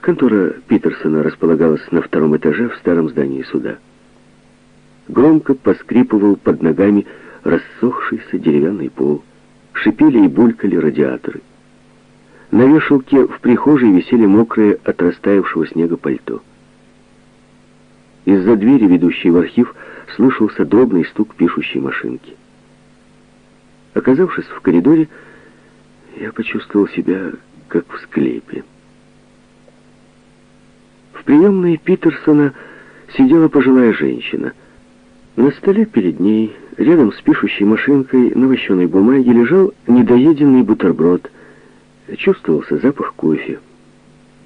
Контора Питерсона располагалась на втором этаже в старом здании суда. Громко поскрипывал под ногами рассохшийся деревянный пол. Шипели и булькали радиаторы. На вешалке в прихожей висели мокрые от растаявшего снега пальто. Из-за двери, ведущей в архив, слышался дробный стук пишущей машинки. Оказавшись в коридоре, я почувствовал себя как в склепе. В приемной Питерсона сидела пожилая женщина. На столе перед ней, рядом с пишущей машинкой на вощеной бумаге, лежал недоеденный бутерброд. Чувствовался запах кофе.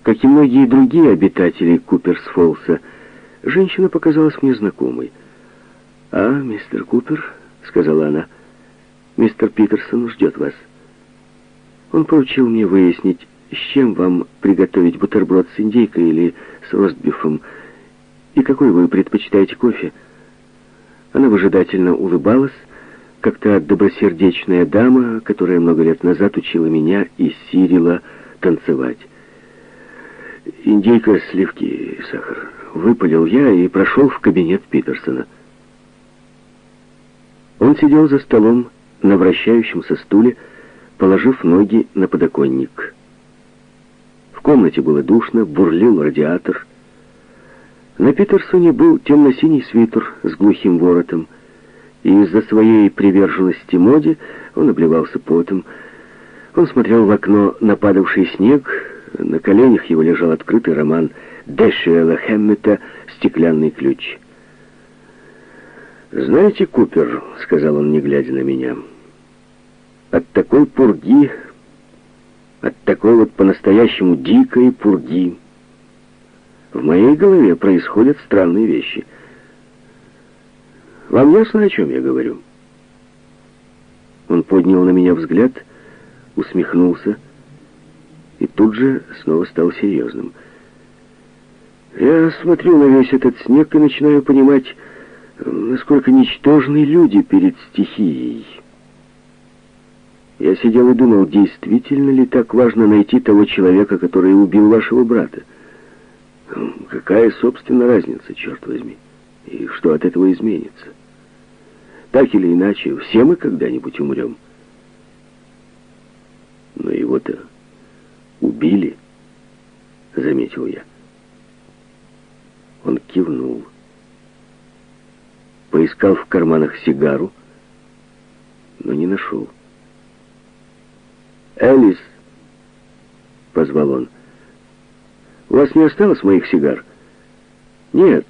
Как и многие другие обитатели Куперсфолса, женщина показалась мне знакомой. «А, мистер Купер», — сказала она, — «мистер Питерсон ждет вас». Он поручил мне выяснить, с чем вам приготовить бутерброд с индейкой или с ростбифом, и какой вы предпочитаете кофе. Она выжидательно улыбалась, как та добросердечная дама, которая много лет назад учила меня и Сирила танцевать. Индейка, сливки, сахар. Выпалил я и прошел в кабинет Питерсона. Он сидел за столом на вращающемся стуле, положив ноги на подоконник. Комнате было душно, бурлил радиатор. На Питерсоне был темно-синий свитер с глухим воротом, и из-за своей приверженности моде он обливался потом. Он смотрел в окно на падавший снег, на коленях его лежал открытый роман Дэшиэла Хэммета «Стеклянный ключ». «Знаете, Купер», — сказал он, не глядя на меня, — от такой пурги, от такой вот по-настоящему дикой пурги, в моей голове происходят странные вещи. Вам ясно, о чем я говорю? Он поднял на меня взгляд, усмехнулся и тут же снова стал серьезным. Я смотрю на весь этот снег и начинаю понимать, насколько ничтожны люди перед стихией. Я сидел и думал, действительно ли так важно найти того человека, который убил вашего брата? Какая, собственно, разница, черт возьми? И что от этого изменится? Так или иначе, все мы когда-нибудь умрем. Но его-то убили, заметил я. Он кивнул. Поискал в карманах сигару, но не нашел. «Элис!» — позвал он. «У вас не осталось моих сигар?» «Нет!»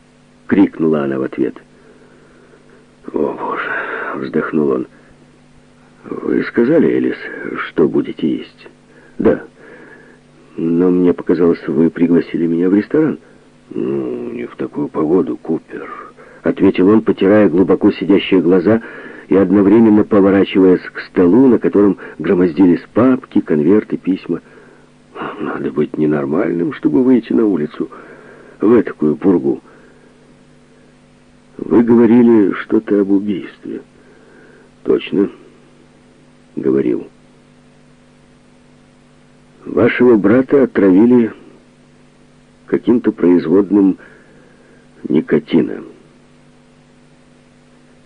— крикнула она в ответ. «О, Боже!» — вздохнул он. «Вы сказали, Элис, что будете есть?» «Да. Но мне показалось, вы пригласили меня в ресторан». «Ну, не в такую погоду, Купер», — ответил он, потирая глубоко сидящие глаза, — и одновременно поворачиваясь к столу, на котором громоздились папки, конверты, письма. Надо быть ненормальным, чтобы выйти на улицу в такую пургу. Вы говорили что-то об убийстве. Точно, говорил. Вашего брата отравили каким-то производным никотином.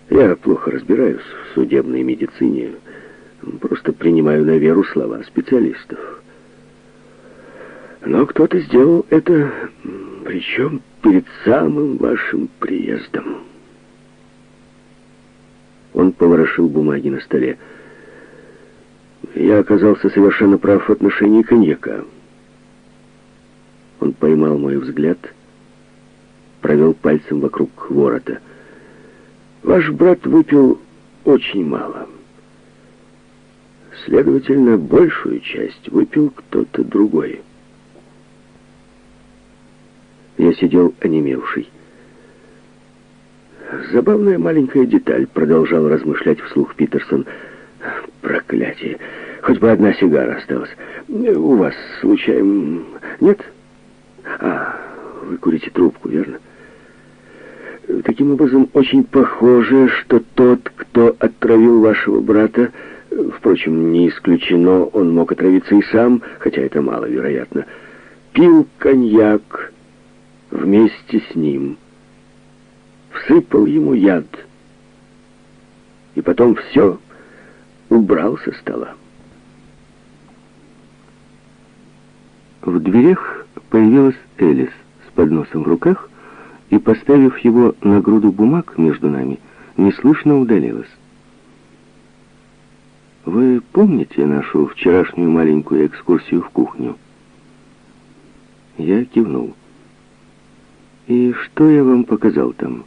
Я плохо разбираюсь в судебной медицине. Просто принимаю на веру слова специалистов. Но кто-то сделал это, причем перед самым вашим приездом. Он поворошил бумаги на столе. Я оказался совершенно прав в отношении коньяка. Он поймал мой взгляд, провел пальцем вокруг ворота — Ваш брат выпил очень мало. Следовательно, большую часть выпил кто-то другой. Я сидел онемевший. Забавная маленькая деталь, продолжал размышлять вслух Питерсон. Проклятие. Хоть бы одна сигара осталась. У вас, случайно, нет? А, вы курите трубку, верно? Таким образом, очень похоже, что тот, кто отравил вашего брата, впрочем, не исключено, он мог отравиться и сам, хотя это маловероятно, пил коньяк вместе с ним, всыпал ему яд, и потом все убрал со стола. В дверях появилась Элис с подносом в руках и, поставив его на груду бумаг между нами, неслышно удалилась. «Вы помните нашу вчерашнюю маленькую экскурсию в кухню?» Я кивнул. «И что я вам показал там?»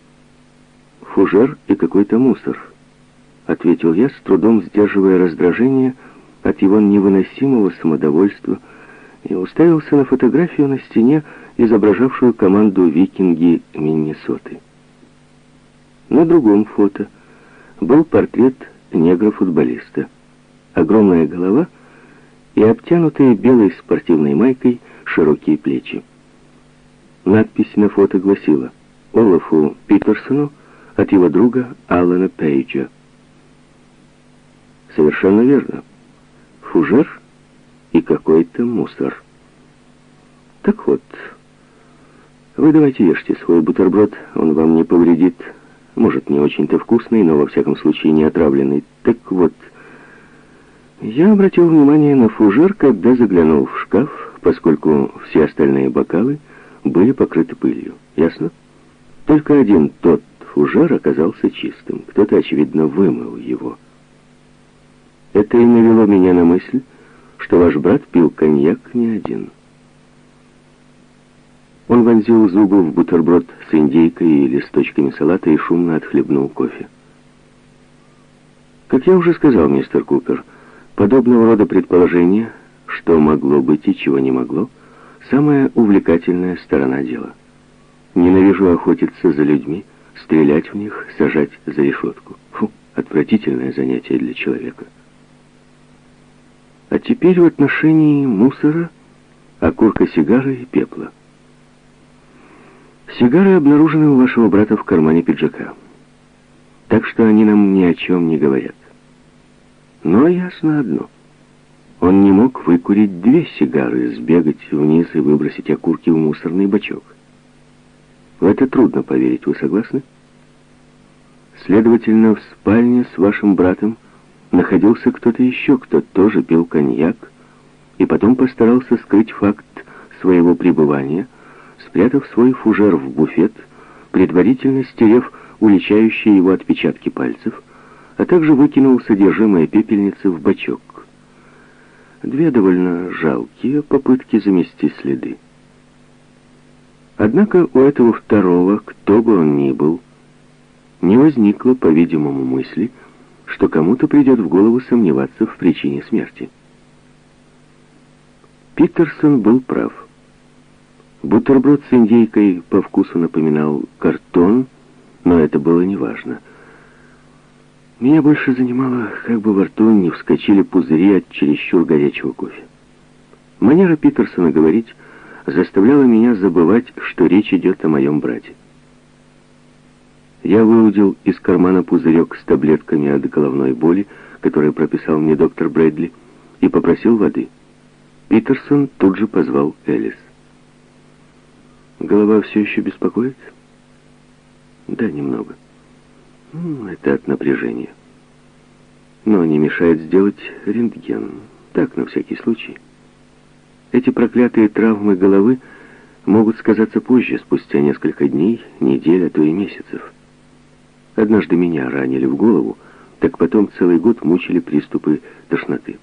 «Фужер и какой-то мусор», — ответил я, с трудом сдерживая раздражение от его невыносимого самодовольства, и уставился на фотографию на стене, изображавшую команду «Викинги» Миннесоты. На другом фото был портрет негра-футболиста. Огромная голова и обтянутые белой спортивной майкой широкие плечи. Надпись на фото гласила «Олафу Питерсону от его друга Алана Пейджа». Совершенно верно. Фужер и какой-то мусор. Так вот, вы давайте ешьте свой бутерброд, он вам не повредит. Может, не очень-то вкусный, но во всяком случае не отравленный. Так вот, я обратил внимание на фужер, когда заглянул в шкаф, поскольку все остальные бокалы были покрыты пылью. Ясно? Только один тот фужер оказался чистым. Кто-то, очевидно, вымыл его. Это и навело меня на мысль, что ваш брат пил коньяк не один. Он вонзил зубы в бутерброд с индейкой и листочками салата и шумно отхлебнул кофе. Как я уже сказал, мистер Купер, подобного рода предположения, что могло быть и чего не могло, самая увлекательная сторона дела. Ненавижу охотиться за людьми, стрелять в них, сажать за решетку. Фу, отвратительное занятие для человека. А теперь в отношении мусора, окурка сигары и пепла. Сигары обнаружены у вашего брата в кармане пиджака. Так что они нам ни о чем не говорят. Но ясно одно. Он не мог выкурить две сигары, сбегать вниз и выбросить окурки в мусорный бачок. В это трудно поверить, вы согласны? Следовательно, в спальне с вашим братом находился кто-то еще, кто тоже пил коньяк, и потом постарался скрыть факт своего пребывания, спрятав свой фужер в буфет, предварительно стерев уличающие его отпечатки пальцев, а также выкинул содержимое пепельницы в бачок. Две довольно жалкие попытки замести следы. Однако у этого второго, кто бы он ни был, не возникло, по-видимому, мысли, что кому-то придет в голову сомневаться в причине смерти. Питерсон был прав. Бутерброд с индейкой по вкусу напоминал картон, но это было неважно. Меня больше занимало, как бы во рту не вскочили пузыри от чересчур горячего кофе. Манера Питерсона говорить заставляла меня забывать, что речь идет о моем брате. Я выудил из кармана пузырек с таблетками от головной боли, который прописал мне доктор Брэдли, и попросил воды. Питерсон тут же позвал Элис. «Голова все еще беспокоит?» «Да, немного. Это от напряжения. Но не мешает сделать рентген. Так, на всякий случай. Эти проклятые травмы головы могут сказаться позже, спустя несколько дней, недель, а то и месяцев». Однажды меня ранили в голову, так потом целый год мучили приступы тошноты.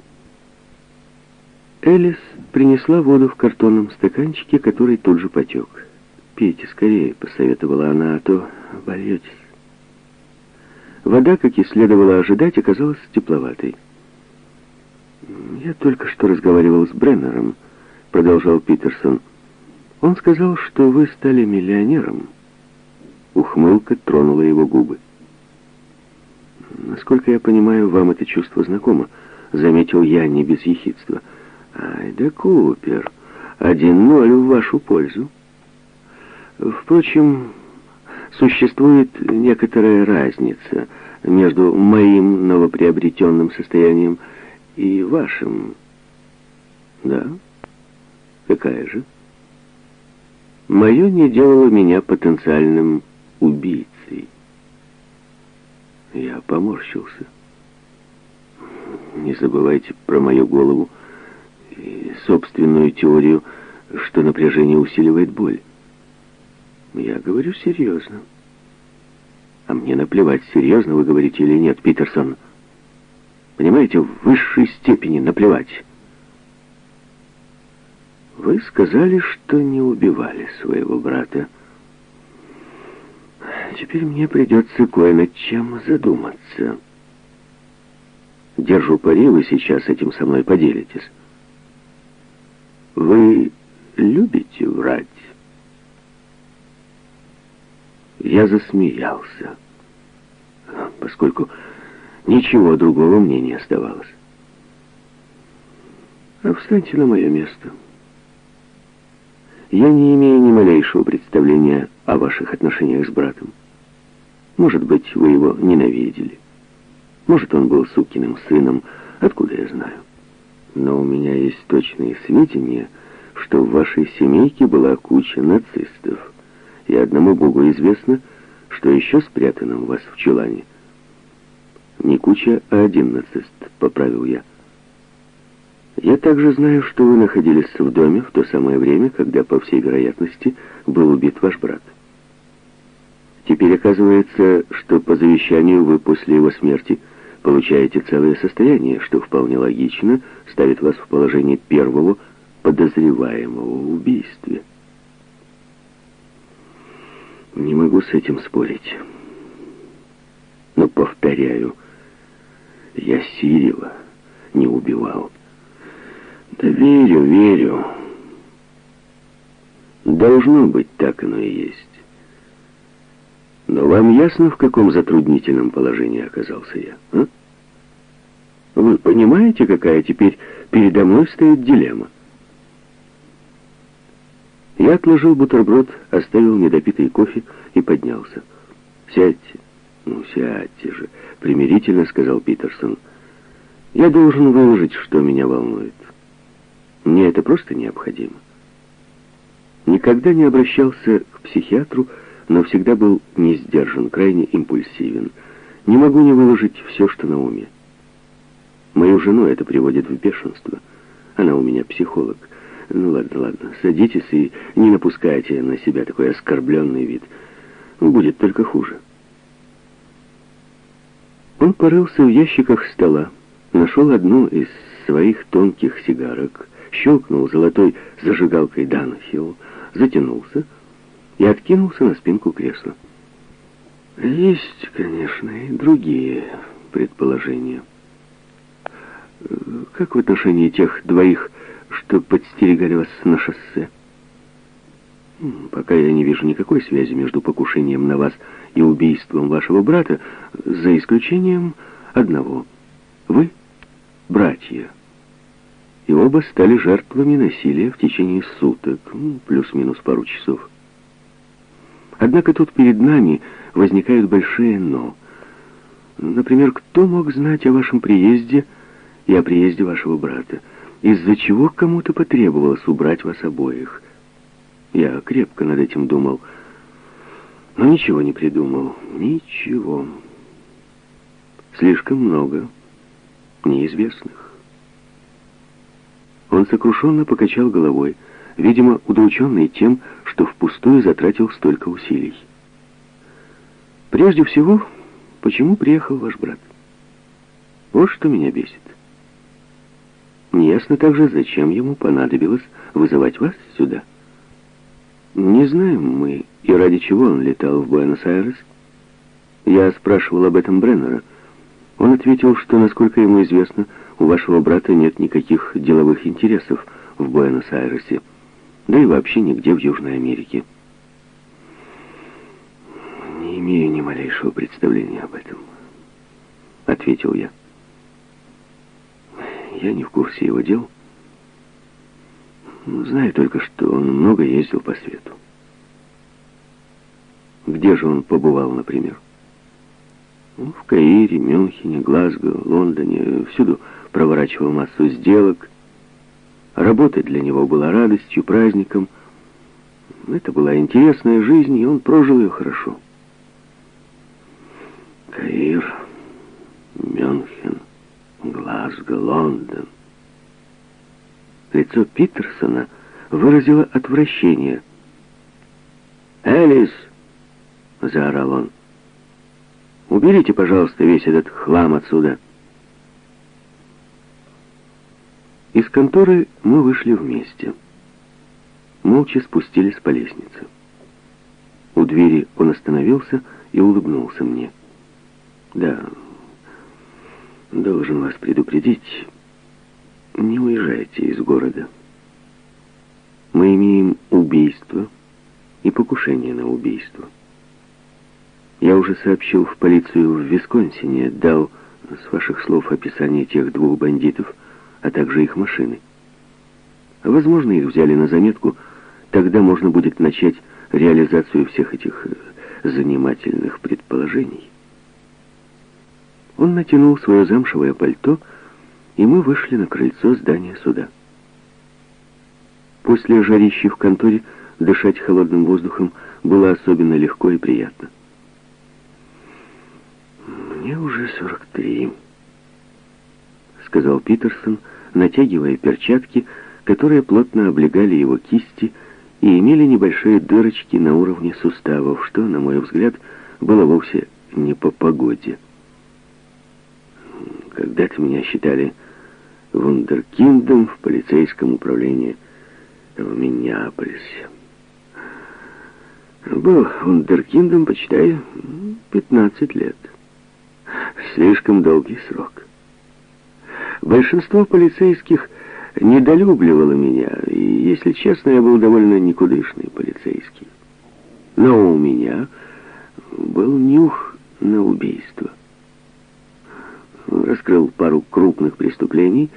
Элис принесла воду в картонном стаканчике, который тут же потек. «Пейте скорее», — посоветовала она, — «а то вольетесь». Вода, как и следовало ожидать, оказалась тепловатой. «Я только что разговаривал с Бреннером», — продолжал Питерсон. «Он сказал, что вы стали миллионером». Ухмылка тронула его губы. «Насколько я понимаю, вам это чувство знакомо», — заметил я не без ехидства. «Ай да, Купер, один ноль в вашу пользу. Впрочем, существует некоторая разница между моим новоприобретенным состоянием и вашим. Да? Какая же? Мое не делало меня потенциальным убийцей. Я поморщился. Не забывайте про мою голову и собственную теорию, что напряжение усиливает боль. Я говорю серьезно. А мне наплевать, серьезно вы говорите или нет, Питерсон. Понимаете, в высшей степени наплевать. Вы сказали, что не убивали своего брата. Теперь мне придется кое над чем задуматься. Держу пари, вы сейчас этим со мной поделитесь. Вы любите врать? Я засмеялся, поскольку ничего другого мне не оставалось. А встаньте на мое место. Я не имею ни малейшего представления о ваших отношениях с братом. Может быть, вы его ненавидели. Может, он был сукиным сыном, откуда я знаю. Но у меня есть точные сведения, что в вашей семейке была куча нацистов. И одному Богу известно, что еще спрятано у вас в чулане. Не куча, а один нацист, поправил я. Я также знаю, что вы находились в доме в то самое время, когда, по всей вероятности, был убит ваш брат. Теперь оказывается, что по завещанию вы после его смерти получаете целое состояние, что вполне логично ставит вас в положение первого подозреваемого в убийстве. Не могу с этим спорить. Но, повторяю, я Сирева не убивал. Да верю, верю. Должно быть, так оно и есть. Но вам ясно, в каком затруднительном положении оказался я, а? Вы понимаете, какая теперь передо мной стоит дилемма? Я отложил бутерброд, оставил недопитый кофе и поднялся. «Сядьте». «Ну, сядьте же», — примирительно сказал Питерсон. «Я должен выложить, что меня волнует. Мне это просто необходимо». Никогда не обращался к психиатру, но всегда был не сдержан, крайне импульсивен. Не могу не выложить все, что на уме. Мою жену это приводит в бешенство. Она у меня психолог. Ну ладно, ладно, садитесь и не напускайте на себя такой оскорбленный вид. Будет только хуже. Он порылся в ящиках стола, нашел одну из своих тонких сигарок, щелкнул золотой зажигалкой Данхилл, затянулся и откинулся на спинку кресла. Есть, конечно, и другие предположения. Как в отношении тех двоих что подстерегали вас на шоссе. Пока я не вижу никакой связи между покушением на вас и убийством вашего брата, за исключением одного. Вы — братья. И оба стали жертвами насилия в течение суток, ну, плюс-минус пару часов. Однако тут перед нами возникают большие «но». Например, кто мог знать о вашем приезде и о приезде вашего брата? из-за чего кому-то потребовалось убрать вас обоих. Я крепко над этим думал, но ничего не придумал. Ничего. Слишком много неизвестных. Он сокрушенно покачал головой, видимо, удрученный тем, что впустую затратил столько усилий. Прежде всего, почему приехал ваш брат? Вот что меня бесит. Неясно также, зачем ему понадобилось вызывать вас сюда. Не знаем мы, и ради чего он летал в Буэнос-Айрес. Я спрашивал об этом Бреннера. Он ответил, что, насколько ему известно, у вашего брата нет никаких деловых интересов в Буэнос-Айресе, да и вообще нигде в Южной Америке. «Не имею ни малейшего представления об этом», — ответил я. Я не в курсе его дел. Знаю только, что он много ездил по свету. Где же он побывал, например? Ну, в Каире, Мюнхене, Глазго, Лондоне. Всюду проворачивал массу сделок. Работа для него была радостью, праздником. Это была интересная жизнь, и он прожил ее хорошо. Каир, Мюнхен, Глазго, Лондон. Лицо Питерсона выразило отвращение. «Элис!» — заорал он. «Уберите, пожалуйста, весь этот хлам отсюда». Из конторы мы вышли вместе. Молча спустились по лестнице. У двери он остановился и улыбнулся мне. «Да, должен вас предупредить, не уезжайте из города. Мы имеем убийство и покушение на убийство. Я уже сообщил в полицию в Висконсине, дал, с ваших слов, описание тех двух бандитов, а также их машины. Возможно, их взяли на заметку, тогда можно будет начать реализацию всех этих э, занимательных предположений. Он натянул свое замшевое пальто, и мы вышли на крыльцо здания суда. После жарищи в конторе дышать холодным воздухом было особенно легко и приятно. «Мне уже 43», — сказал Питерсон, натягивая перчатки, которые плотно облегали его кисти и имели небольшие дырочки на уровне суставов, что, на мой взгляд, было вовсе не по погоде. Когда-то меня считали вундеркиндом в полицейском управлении в Миннеаполисе. Был вундеркиндом, почитай, 15 лет. Слишком долгий срок. Большинство полицейских недолюбливало меня, и, если честно, я был довольно никудышный полицейский. Но у меня был нюх на убийство раскрыл пару крупных преступлений,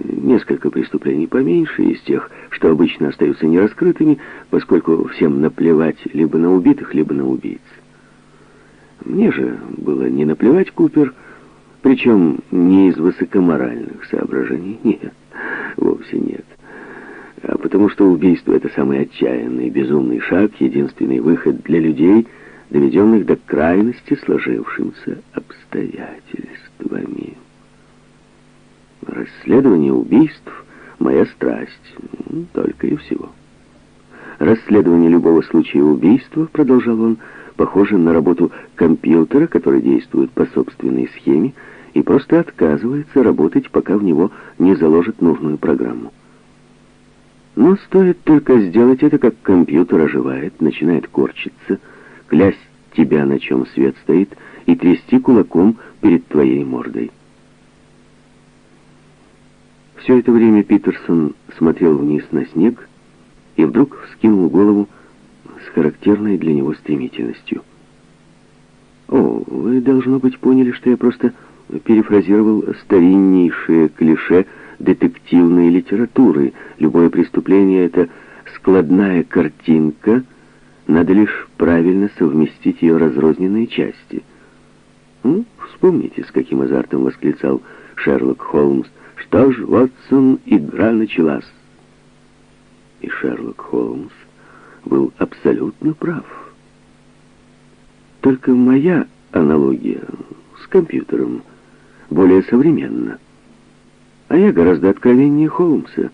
несколько преступлений поменьше из тех, что обычно остаются нераскрытыми, поскольку всем наплевать либо на убитых, либо на убийц. Мне же было не наплевать, Купер, причем не из высокоморальных соображений, нет, вовсе нет. А потому что убийство — это самый отчаянный, безумный шаг, единственный выход для людей, доведенных до крайности сложившимся обстоятельств вами. Расследование убийств — моя страсть, только и всего. Расследование любого случая убийства, продолжал он, похоже на работу компьютера, который действует по собственной схеме и просто отказывается работать, пока в него не заложит нужную программу. Но стоит только сделать это, как компьютер оживает, начинает корчиться, клясть тебя, на чем свет стоит, и трясти кулаком перед твоей мордой. Все это время Питерсон смотрел вниз на снег и вдруг вскинул голову с характерной для него стремительностью. «О, вы, должно быть, поняли, что я просто перефразировал стариннейшее клише детективной литературы. Любое преступление — это складная картинка, надо лишь правильно совместить ее разрозненные части». Ну, вспомните, с каким азартом восклицал Шерлок Холмс. Что ж, Ватсон, игра началась. И Шерлок Холмс был абсолютно прав. Только моя аналогия с компьютером более современна. А я гораздо откровеннее Холмса,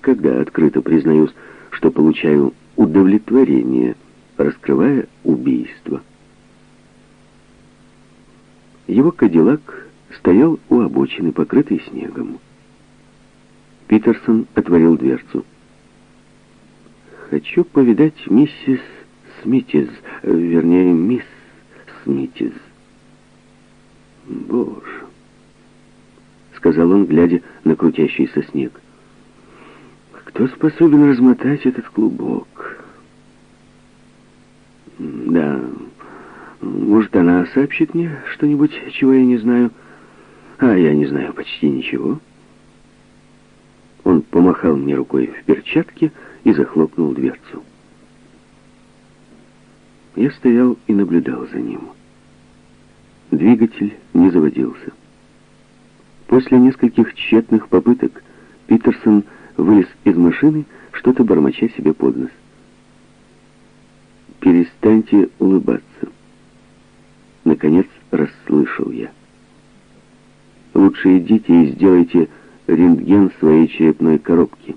когда открыто признаюсь, что получаю удовлетворение, раскрывая убийство. Его кадиллак стоял у обочины, покрытый снегом. Питерсон отворил дверцу. «Хочу повидать миссис Смитиз, вернее, мисс Смитиз». «Боже!» — сказал он, глядя на крутящийся снег. «Кто способен размотать этот клубок?» «Да...» Может, она сообщит мне что-нибудь, чего я не знаю. А я не знаю почти ничего. Помахал мне рукой в перчатке и захлопнул дверцу. Я стоял и наблюдал за ним. Двигатель не заводился. После нескольких тщетных попыток Питерсон вылез из машины, что-то бормоча себе под нос. перестаньте улыбаться. Наконец расслышал я. Лучше идите и сделайте рентген своей черепной коробки.